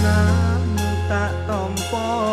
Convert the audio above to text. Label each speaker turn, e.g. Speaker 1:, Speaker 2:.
Speaker 1: namu tak tompok